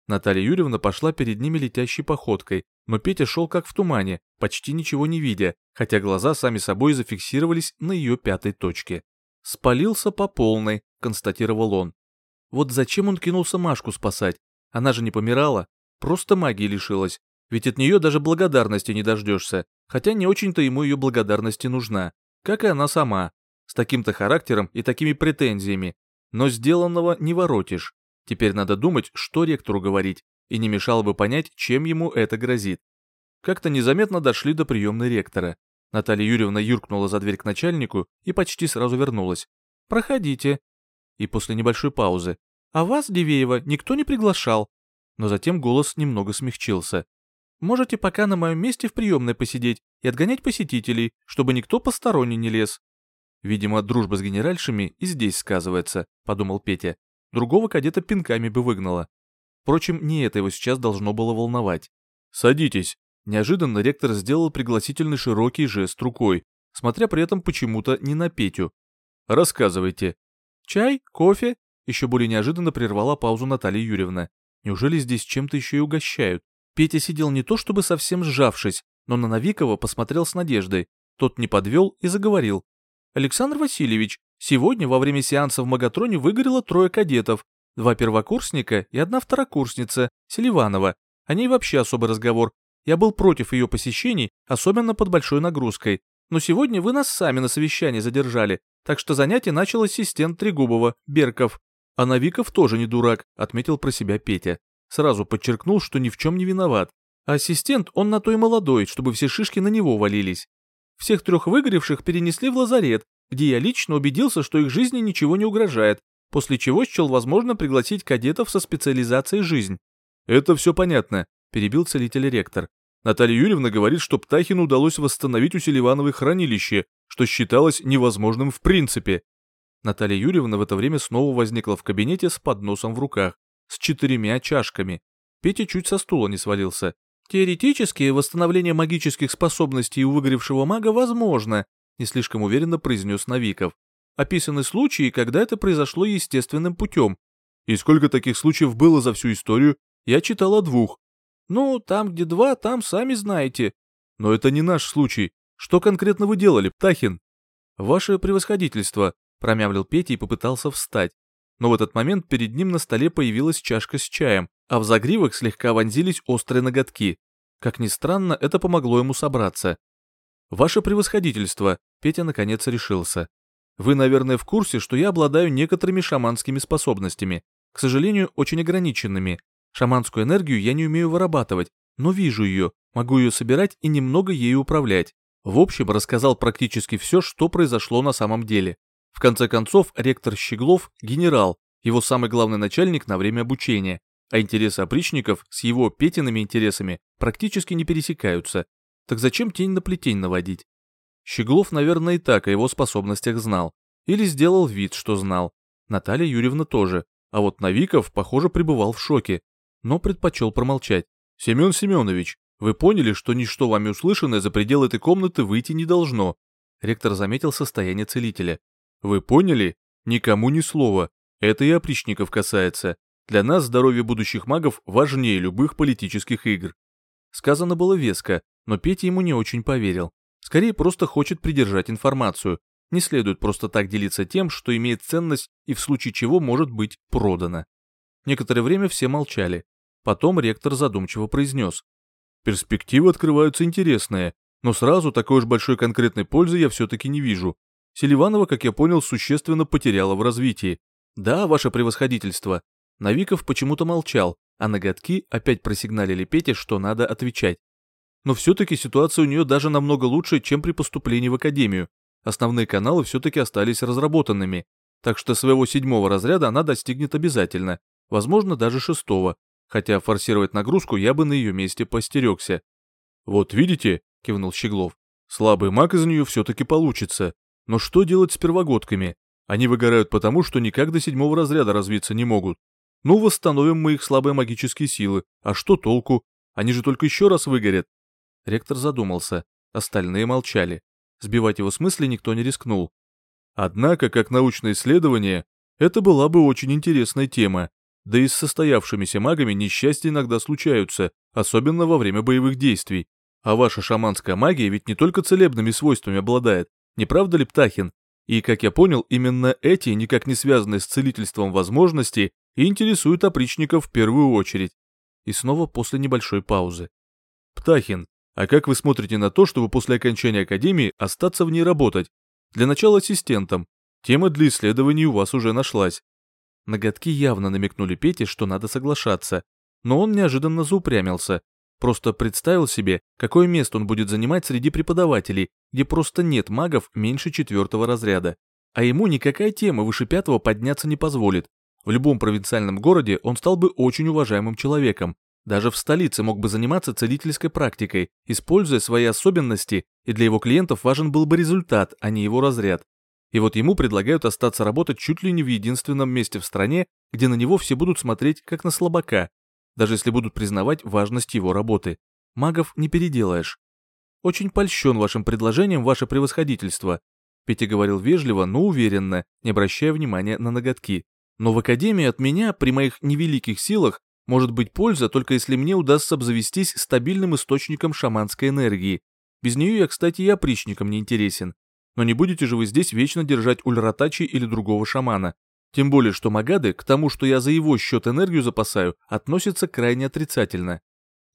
Наталья Юрьевна пошла перед ними летящей походкой, но Петя шел как в тумане, почти ничего не видя, хотя глаза сами собой зафиксировались на ее пятой точке. «Спалился по полной», — констатировал он. «Вот зачем он кинулся Машку спасать? Она же не помирала, просто магии лишилась, ведь от нее даже благодарности не дождешься, хотя не очень-то ему ее благодарности нужна, как и она сама, с таким-то характером и такими претензиями, но сделанного не воротишь. Теперь надо думать, что ректору говорить, и не мешало бы понять, чем ему это грозит. Как-то незаметно дошли до приемной ректора. Наталья Юрьевна юркнула за дверь к начальнику и почти сразу вернулась. «Проходите». И после небольшой паузы. «А вас, Дивеева, никто не приглашал». Но затем голос немного смягчился. «Можете пока на моем месте в приемной посидеть и отгонять посетителей, чтобы никто посторонний не лез». «Видимо, дружба с генеральшами и здесь сказывается», — подумал Петя. Другого кадета пинками бы выгнала. Впрочем, не это его сейчас должно было волновать. «Садитесь!» Неожиданно ректор сделал пригласительный широкий жест рукой, смотря при этом почему-то не на Петю. «Рассказывайте». «Чай? Кофе?» Еще более неожиданно прервала паузу Наталья Юрьевна. Неужели здесь чем-то еще и угощают? Петя сидел не то чтобы совсем сжавшись, но на Новикова посмотрел с надеждой. Тот не подвел и заговорил. «Александр Васильевич, Сегодня во время сеанса в Магатроне выгорело трое кадетов, два первокурсника и одна второкурсница, Селиванова. О ней вообще особый разговор. Я был против ее посещений, особенно под большой нагрузкой. Но сегодня вы нас сами на совещании задержали, так что занятие начал ассистент Трегубова, Берков. А Новиков тоже не дурак, отметил про себя Петя. Сразу подчеркнул, что ни в чем не виноват. Ассистент он на то и молодой, чтобы все шишки на него валились. Всех трех выгоревших перенесли в лазарет, где я лично убедился, что их жизни ничего не угрожает, после чего счел возможно пригласить кадетов со специализацией «Жизнь». «Это все понятно», — перебил целитель ректор. Наталья Юрьевна говорит, что Птахину удалось восстановить у Селивановой хранилище, что считалось невозможным в принципе. Наталья Юрьевна в это время снова возникла в кабинете с подносом в руках, с четырьмя чашками. Петя чуть со стула не свалился. Теоретически восстановление магических способностей у выгоревшего мага возможно, не слишком уверенно произнес Новиков. Описаны случаи, когда это произошло естественным путем. И сколько таких случаев было за всю историю, я читал о двух. Ну, там, где два, там сами знаете. Но это не наш случай. Что конкретно вы делали, Птахин? Ваше превосходительство, промямлил Петя и попытался встать. Но в этот момент перед ним на столе появилась чашка с чаем, а в загривах слегка вонзились острые ноготки. Как ни странно, это помогло ему собраться. «Ваше превосходительство», — Петя наконец решился. «Вы, наверное, в курсе, что я обладаю некоторыми шаманскими способностями, к сожалению, очень ограниченными. Шаманскую энергию я не умею вырабатывать, но вижу ее, могу ее собирать и немного ею управлять. В общем, рассказал практически все, что произошло на самом деле. В конце концов, ректор Щеглов – генерал, его самый главный начальник на время обучения, а интересы опричников с его Петиными интересами практически не пересекаются, так зачем тень на плетень наводить? Щеглов, наверное, и так о его способностях знал. Или сделал вид, что знал. Наталья Юрьевна тоже. А вот Новиков, похоже, пребывал в шоке. Но предпочел промолчать. «Семен Семенович, вы поняли, что ничто вами услышанное за пределы этой комнаты выйти не должно?» Ректор заметил состояние целителя. «Вы поняли? Никому ни слова. Это и опричников касается. Для нас здоровье будущих магов важнее любых политических игр». Сказано было веско, но Петя ему не очень поверил. Скорее просто хочет придержать информацию. Не следует просто так делиться тем, что имеет ценность и в случае чего может быть продано. Некоторое время все молчали. Потом ректор задумчиво произнес. Перспективы открываются интересные, но сразу такой уж большой конкретной пользы я все-таки не вижу. Селиванова, как я понял, существенно потеряла в развитии. Да, ваше превосходительство. Навиков почему-то молчал, а ноготки опять просигналили Пете, что надо отвечать. Но все-таки ситуация у нее даже намного лучше, чем при поступлении в академию. Основные каналы все-таки остались разработанными, так что своего седьмого разряда она достигнет обязательно, возможно, даже шестого, хотя форсировать нагрузку я бы на ее месте постерегся. «Вот видите», — кивнул Щеглов, — «слабый маг из нее все-таки получится. Но что делать с первогодками? Они выгорают потому, что никак до седьмого разряда развиться не могут. Ну, восстановим мы их слабые магические силы. А что толку? Они же только еще раз выгорят. Ректор задумался. Остальные молчали. Сбивать его с мысли никто не рискнул. Однако, как научное исследование, это была бы очень интересная тема. Да и с состоявшимися магами несчастья иногда случаются, особенно во время боевых действий. А ваша шаманская магия ведь не только целебными свойствами обладает, не правда ли, Птахин? И, как я понял, именно эти, никак не связанные с целительством возможности, интересуют опричников в первую очередь. И снова после небольшой паузы. Птахин, а как вы смотрите на то, чтобы после окончания академии остаться в ней работать? Для начала ассистентом. Тема для исследований у вас уже нашлась. Ноготки явно намекнули Пете, что надо соглашаться, но он неожиданно заупрямился. Просто представил себе, какое место он будет занимать среди преподавателей, где просто нет магов меньше четвертого разряда. А ему никакая тема выше пятого подняться не позволит. В любом провинциальном городе он стал бы очень уважаемым человеком. Даже в столице мог бы заниматься целительской практикой, используя свои особенности, и для его клиентов важен был бы результат, а не его разряд. И вот ему предлагают остаться работать чуть ли не в единственном месте в стране, где на него все будут смотреть как на слабака, даже если будут признавать важность его работы. Магов не переделаешь. Очень польщен вашим предложением, ваше превосходительство. Петя говорил вежливо, но уверенно, не обращая внимания на ноготки. Но в академии от меня, при моих невеликих силах, может быть польза, только если мне удастся обзавестись стабильным источником шаманской энергии. Без нее я, кстати, и опричникам не интересен. Но не будете же вы здесь вечно держать ульратачи или другого шамана. Тем более, что Магады к тому, что я за его счет энергию запасаю, относятся крайне отрицательно.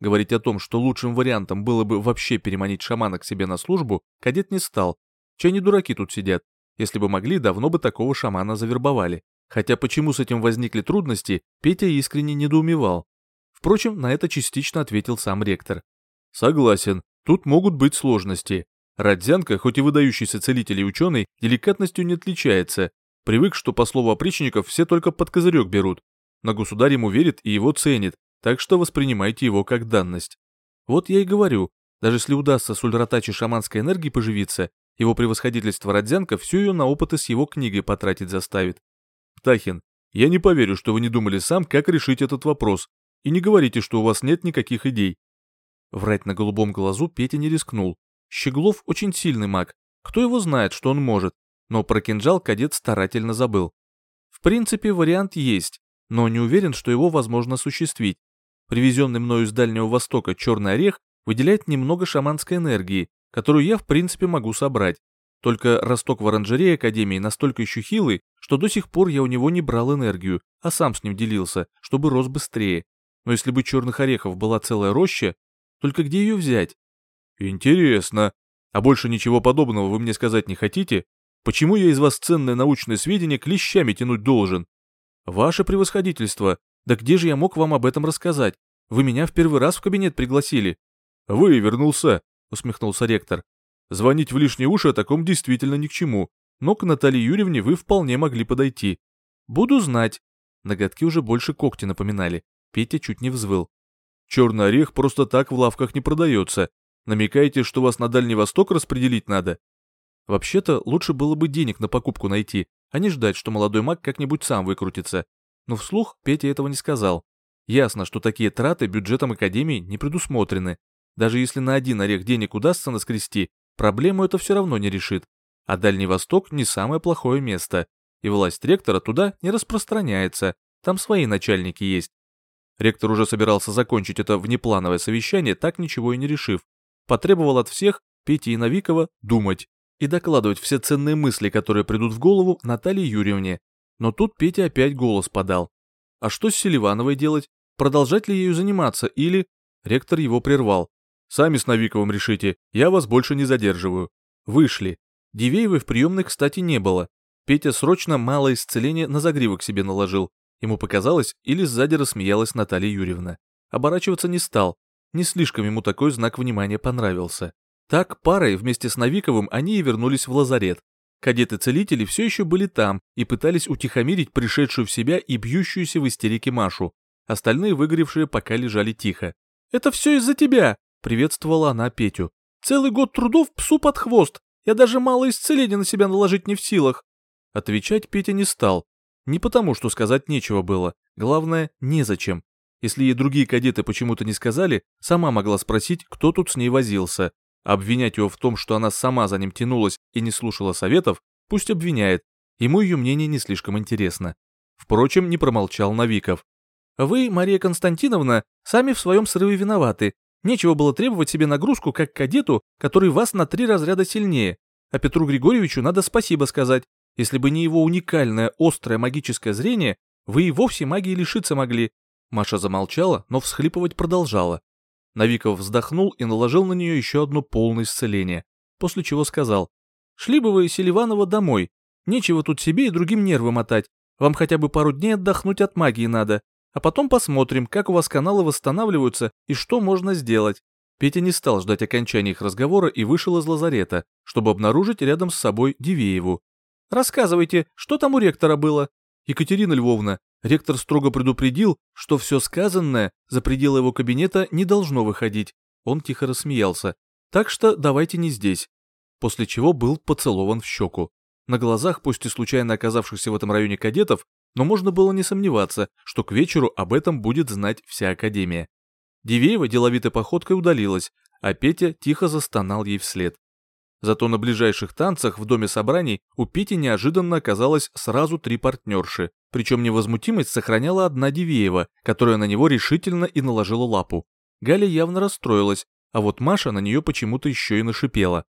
Говорить о том, что лучшим вариантом было бы вообще переманить шамана к себе на службу, кадет не стал. Чай не дураки тут сидят. Если бы могли, давно бы такого шамана завербовали. Хотя почему с этим возникли трудности, Петя искренне недоумевал. Впрочем, на это частично ответил сам ректор. Согласен, тут могут быть сложности. Родзянка, хоть и выдающийся целитель и ученый, деликатностью не отличается. Привык, что по слову опричников все только под козырек берут. На государь ему верит и его ценит, так что воспринимайте его как данность. Вот я и говорю, даже если удастся с ульратачи шаманской энергии поживиться, его превосходительство Родзянка всю ее на опыты с его книгой потратить заставит. Птахин, я не поверю, что вы не думали сам, как решить этот вопрос, и не говорите, что у вас нет никаких идей. Врать на голубом глазу Петя не рискнул. Щеглов очень сильный маг, кто его знает, что он может, но про кинжал кадет старательно забыл. В принципе, вариант есть, но не уверен, что его возможно осуществить. Привезенный мною из Дальнего Востока черный орех выделяет немного шаманской энергии, которую я в принципе могу собрать. Только росток в оранжерее Академии настолько еще хилый, что до сих пор я у него не брал энергию, а сам с ним делился, чтобы рос быстрее. Но если бы черных орехов была целая роща, только где ее взять? Интересно. А больше ничего подобного вы мне сказать не хотите? Почему я из вас ценное научное сведение клещами тянуть должен? Ваше превосходительство, да где же я мог вам об этом рассказать? Вы меня в первый раз в кабинет пригласили. Вы вернулся, усмехнулся ректор. Звонить в лишние уши о таком действительно ни к чему, но к Наталье Юрьевне вы вполне могли подойти. Буду знать. Ноготки уже больше когти напоминали. Петя чуть не взвыл. Черный орех просто так в лавках не продается. Намекаете, что вас на Дальний Восток распределить надо? Вообще-то, лучше было бы денег на покупку найти, а не ждать, что молодой маг как-нибудь сам выкрутится. Но вслух Петя этого не сказал. Ясно, что такие траты бюджетом Академии не предусмотрены. Даже если на один орех денег удастся наскрести, проблему это все равно не решит. А Дальний Восток не самое плохое место, и власть ректора туда не распространяется, там свои начальники есть. Ректор уже собирался закончить это внеплановое совещание, так ничего и не решив. Потребовал от всех, Пети и Новикова, думать и докладывать все ценные мысли, которые придут в голову Наталье Юрьевне. Но тут Петя опять голос подал. А что с Селивановой делать? Продолжать ли ею заниматься или... Ректор его прервал. Сами с Новиковым решите, я вас больше не задерживаю. Вышли. Дивеевой в приемной, кстати, не было. Петя срочно малое исцеление на загривок себе наложил. Ему показалось, или сзади рассмеялась Наталья Юрьевна. Оборачиваться не стал. Не слишком ему такой знак внимания понравился. Так, парой вместе с Новиковым они и вернулись в лазарет. Кадеты-целители все еще были там и пытались утихомирить пришедшую в себя и бьющуюся в истерике Машу. Остальные выгоревшие пока лежали тихо. «Это все из-за тебя!» — приветствовала она Петю. «Целый год трудов псу под хвост! Я даже мало исцеления на себя наложить не в силах!» Отвечать Петя не стал. Не потому, что сказать нечего было. Главное, незачем. Если ей другие кадеты почему-то не сказали, сама могла спросить, кто тут с ней возился. Обвинять его в том, что она сама за ним тянулась и не слушала советов, пусть обвиняет. Ему ее мнение не слишком интересно. Впрочем, не промолчал Новиков. «Вы, Мария Константиновна, сами в своем срыве виноваты. Нечего было требовать себе нагрузку как кадету, который вас на три разряда сильнее. А Петру Григорьевичу надо спасибо сказать. Если бы не его уникальное острое магическое зрение, вы и вовсе магии лишиться могли». Маша замолчала, но всхлипывать продолжала. Новиков вздохнул и наложил на нее еще одно полное исцеление, после чего сказал, «Шли бы вы, Селиванова, домой. Нечего тут себе и другим нервы мотать. Вам хотя бы пару дней отдохнуть от магии надо. А потом посмотрим, как у вас каналы восстанавливаются и что можно сделать». Петя не стал ждать окончания их разговора и вышел из лазарета, чтобы обнаружить рядом с собой Дивееву. «Рассказывайте, что там у ректора было?» «Екатерина Львовна, Ректор строго предупредил, что все сказанное за пределы его кабинета не должно выходить. Он тихо рассмеялся. Так что давайте не здесь. После чего был поцелован в щеку. На глазах, пусть и случайно оказавшихся в этом районе кадетов, но можно было не сомневаться, что к вечеру об этом будет знать вся Академия. Дивеева деловитой походкой удалилась, а Петя тихо застонал ей вслед. Зато на ближайших танцах в доме собраний у Пети неожиданно оказалось сразу три партнерши, причем невозмутимость сохраняла одна Дивеева, которая на него решительно и наложила лапу. Галя явно расстроилась, а вот Маша на нее почему-то еще и нашипела.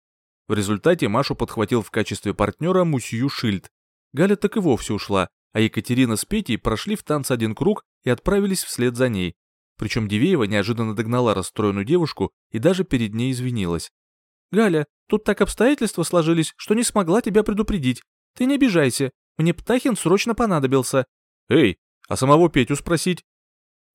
В результате Машу подхватил в качестве партнера Мусью Шильд. Галя так и вовсе ушла, а Екатерина с Петей прошли в танц один круг и отправились вслед за ней. Причем Дивеева неожиданно догнала расстроенную девушку и даже перед ней извинилась. «Галя, тут так обстоятельства сложились, что не смогла тебя предупредить. Ты не обижайся, мне Птахин срочно понадобился». «Эй, а самого Петю спросить?»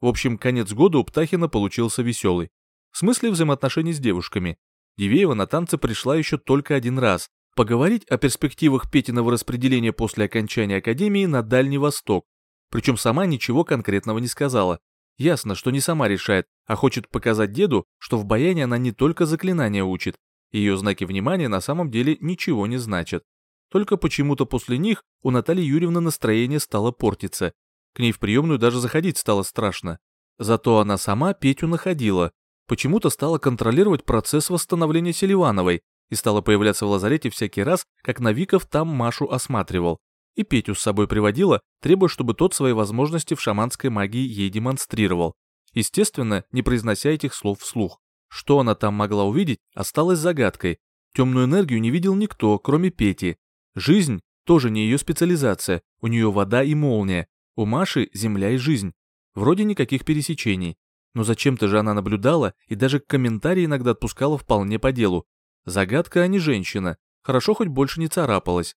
В общем, конец года у Птахина получился веселый. В смысле взаимоотношений с девушками. Дивеева на танцы пришла еще только один раз. Поговорить о перспективах Петиного распределения после окончания академии на Дальний Восток. Причем сама ничего конкретного не сказала. Ясно, что не сама решает, а хочет показать деду, что в баяне она не только заклинания учит, ее знаки внимания на самом деле ничего не значат. Только почему-то после них у Натальи Юрьевны настроение стало портиться. К ней в приемную даже заходить стало страшно. Зато она сама Петю находила. Почему-то стала контролировать процесс восстановления Селивановой и стала появляться в лазарете всякий раз, как Навиков там Машу осматривал. И Петю с собой приводила, требуя, чтобы тот свои возможности в шаманской магии ей демонстрировал. Естественно, не произнося этих слов вслух. Что она там могла увидеть, осталось загадкой. Темную энергию не видел никто, кроме Пети. Жизнь тоже не ее специализация, у нее вода и молния. У Маши земля и жизнь. Вроде никаких пересечений. Но зачем-то же она наблюдала и даже комментарии иногда отпускала вполне по делу. Загадка, а не женщина. Хорошо хоть больше не царапалась.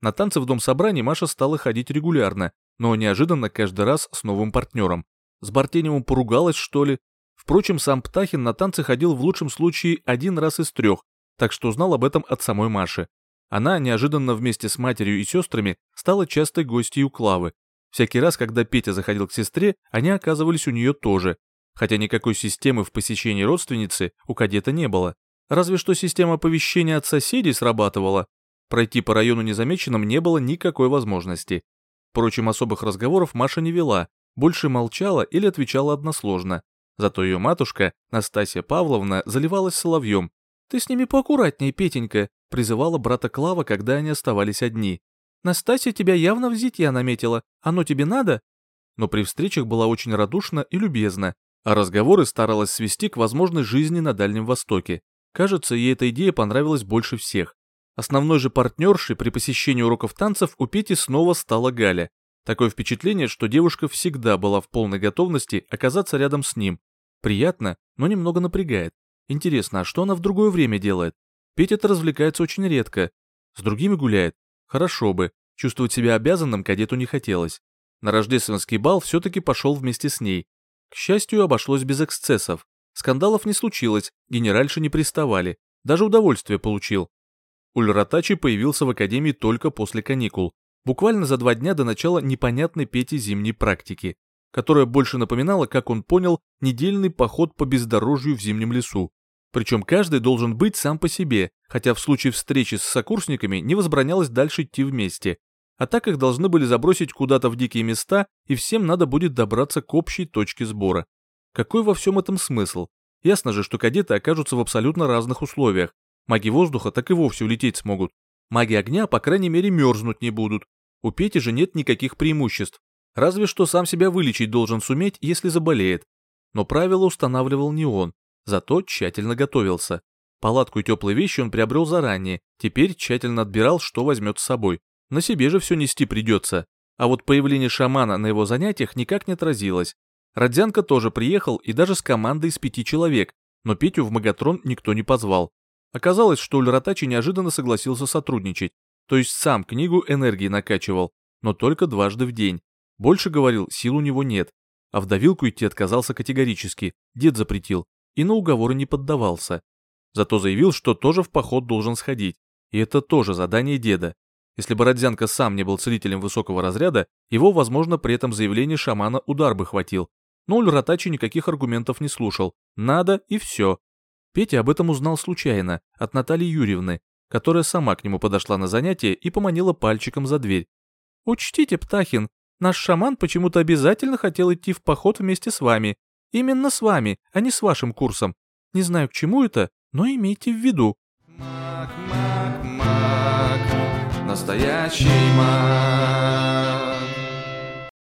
На танцы в дом собраний Маша стала ходить регулярно, но неожиданно каждый раз с новым партнером. С Бартеневым поругалась, что ли, Впрочем, сам Птахин на танцы ходил в лучшем случае один раз из трех, так что узнал об этом от самой Маши. Она неожиданно вместе с матерью и сестрами стала частой гостьей у Клавы. Всякий раз, когда Петя заходил к сестре, они оказывались у нее тоже, хотя никакой системы в посещении родственницы у кадета не было. Разве что система оповещения от соседей срабатывала. Пройти по району незамеченным не было никакой возможности. Впрочем, особых разговоров Маша не вела, больше молчала или отвечала односложно. Зато ее матушка, Настасья Павловна, заливалась соловьем. «Ты с ними поаккуратнее, Петенька», — призывала брата Клава, когда они оставались одни. «Настасья тебя явно в зитья наметила. Оно тебе надо?» Но при встречах была очень радушна и любезна, а разговоры старалась свести к возможной жизни на Дальнем Востоке. Кажется, ей эта идея понравилась больше всех. Основной же партнершей при посещении уроков танцев у Пети снова стала Галя. Такое впечатление, что девушка всегда была в полной готовности оказаться рядом с ним, Приятно, но немного напрягает. Интересно, а что она в другое время делает? Петя-то развлекается очень редко. С другими гуляет? Хорошо бы. Чувствовать себя обязанным кадету не хотелось. На рождественский бал все-таки пошел вместе с ней. К счастью, обошлось без эксцессов. Скандалов не случилось, генеральши не приставали. Даже удовольствие получил. Ульратачи появился в академии только после каникул, буквально за два дня до начала непонятной Пети зимней практики, которая больше напоминала, как он понял, недельный поход по бездорожью в зимнем лесу. Причем каждый должен быть сам по себе, хотя в случае встречи с сокурсниками не возбранялось дальше идти вместе. А так их должны были забросить куда-то в дикие места, и всем надо будет добраться к общей точке сбора. Какой во всем этом смысл? Ясно же, что кадеты окажутся в абсолютно разных условиях. Маги воздуха так и вовсе улететь смогут. Маги огня, по крайней мере, мерзнуть не будут. У Пети же нет никаких преимуществ. Разве что сам себя вылечить должен суметь, если заболеет. Но правила устанавливал не он, зато тщательно готовился. Палатку и теплые вещи он приобрел заранее, теперь тщательно отбирал, что возьмет с собой. На себе же все нести придется. А вот появление шамана на его занятиях никак не отразилось. Родзянко тоже приехал и даже с командой из пяти человек, но Петю в Магатрон никто не позвал. Оказалось, что Ульратачи неожиданно согласился сотрудничать, то есть сам книгу энергии накачивал, но только дважды в день. Больше говорил, сил у него нет. А в давилку идти отказался категорически, дед запретил, и на уговоры не поддавался. Зато заявил, что тоже в поход должен сходить, и это тоже задание деда. Если бы Родзянко сам не был целителем высокого разряда, его, возможно, при этом заявлении шамана удар бы хватил. Но Ульратачи никаких аргументов не слушал. Надо и все. Петя об этом узнал случайно, от Натальи Юрьевны, которая сама к нему подошла на занятие и поманила пальчиком за дверь. «Учтите, Птахин, наш шаман почему-то обязательно хотел идти в поход вместе с вами. Именно с вами, а не с вашим курсом. Не знаю, к чему это, но имейте в виду». Маг, маг, маг, настоящий маг.